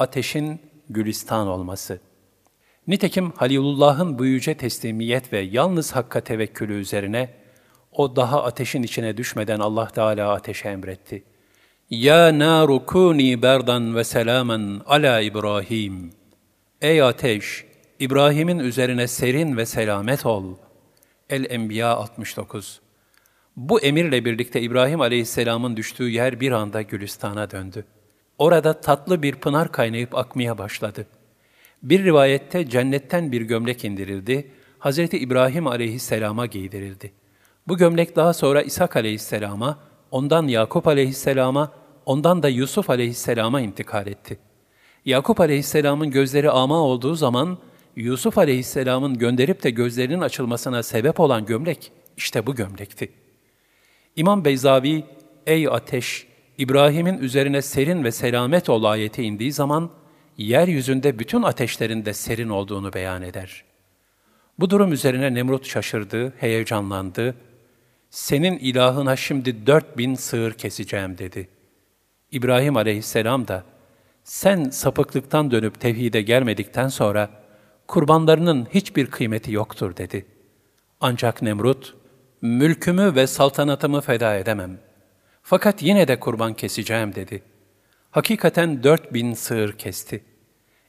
ateşin gülistan olması. Nitekim Halilullah'ın bu yüce teslimiyet ve yalnız hakka tevekkülü üzerine o daha ateşin içine düşmeden Allah Teala ateşe emretti. Ya naru kuni berdan ve selamen ala İbrahim. Ey ateş, İbrahim'in üzerine serin ve selamet ol. El-Enbiya 69 Bu emirle birlikte İbrahim aleyhisselamın düştüğü yer bir anda Gülistan'a döndü. Orada tatlı bir pınar kaynayıp akmaya başladı. Bir rivayette cennetten bir gömlek indirildi, Hazreti İbrahim aleyhisselama giydirildi. Bu gömlek daha sonra İshak aleyhisselama, ondan Yakup aleyhisselama, ondan da Yusuf aleyhisselama intikal etti. Yakup aleyhisselamın gözleri ama olduğu zaman, Yusuf aleyhisselamın gönderip de gözlerinin açılmasına sebep olan gömlek, işte bu gömlekti. İmam Beyzavi, ey ateş, İbrahim'in üzerine serin ve selamet ol ayeti indiği zaman, yeryüzünde bütün ateşlerin de serin olduğunu beyan eder. Bu durum üzerine Nemrut şaşırdı, heyecanlandı. Senin ilahına şimdi dört bin sığır keseceğim dedi. İbrahim aleyhisselam da, sen sapıklıktan dönüp tevhide gelmedikten sonra, kurbanlarının hiçbir kıymeti yoktur dedi. Ancak Nemrut, mülkümü ve saltanatımı feda edemem. Fakat yine de kurban keseceğim dedi. Hakikaten dört bin sığır kesti.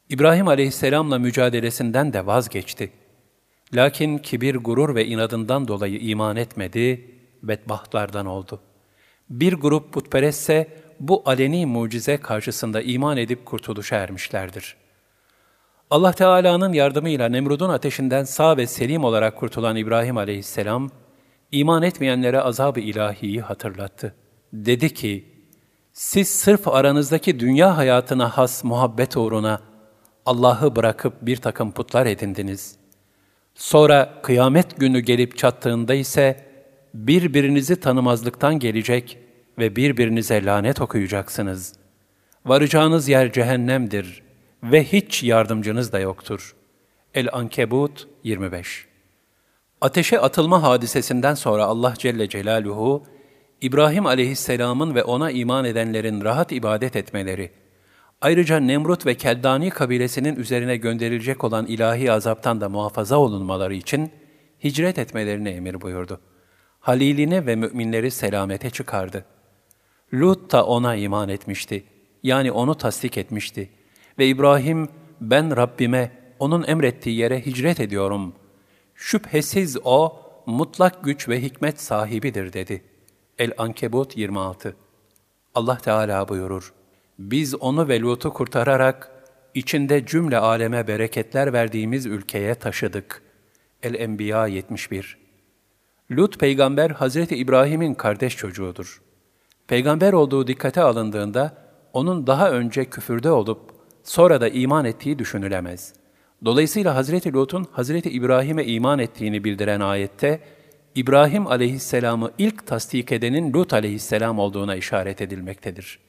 İbrahim aleyhisselamla mücadelesinden de vazgeçti. Lakin kibir, gurur ve inadından dolayı iman etmedi, bedbahtlardan oldu. Bir grup putperestse bu aleni mucize karşısında iman edip kurtuluşa ermişlerdir.'' Allah Teala'nın yardımıyla Nemrud'un ateşinden sağ ve selim olarak kurtulan İbrahim aleyhisselam, iman etmeyenlere azab-ı ilahiyi hatırlattı. Dedi ki, siz sırf aranızdaki dünya hayatına has muhabbet uğruna Allah'ı bırakıp bir takım putlar edindiniz. Sonra kıyamet günü gelip çattığında ise birbirinizi tanımazlıktan gelecek ve birbirinize lanet okuyacaksınız. Varacağınız yer cehennemdir.'' ve hiç yardımcınız da yoktur. El-Ankebut 25 Ateşe atılma hadisesinden sonra Allah Celle Celaluhu, İbrahim aleyhisselamın ve ona iman edenlerin rahat ibadet etmeleri, ayrıca Nemrut ve Keldani kabilesinin üzerine gönderilecek olan ilahi azaptan da muhafaza olunmaları için hicret etmelerini emir buyurdu. Halilini ve müminleri selamete çıkardı. Lut da ona iman etmişti. Yani onu tasdik etmişti. Ve İbrahim, ben Rabbime, onun emrettiği yere hicret ediyorum. Şüphesiz o, mutlak güç ve hikmet sahibidir dedi. El-Ankebut 26 Allah Teala buyurur, Biz onu ve Lut'u kurtararak, içinde cümle aleme bereketler verdiğimiz ülkeye taşıdık. El-Enbiya 71 Lut peygamber Hazreti İbrahim'in kardeş çocuğudur. Peygamber olduğu dikkate alındığında, onun daha önce küfürde olup, sonra da iman ettiği düşünülemez. Dolayısıyla Hazreti Lut'un Hazreti İbrahim'e iman ettiğini bildiren ayette, İbrahim aleyhisselamı ilk tasdik edenin Lut aleyhisselam olduğuna işaret edilmektedir.''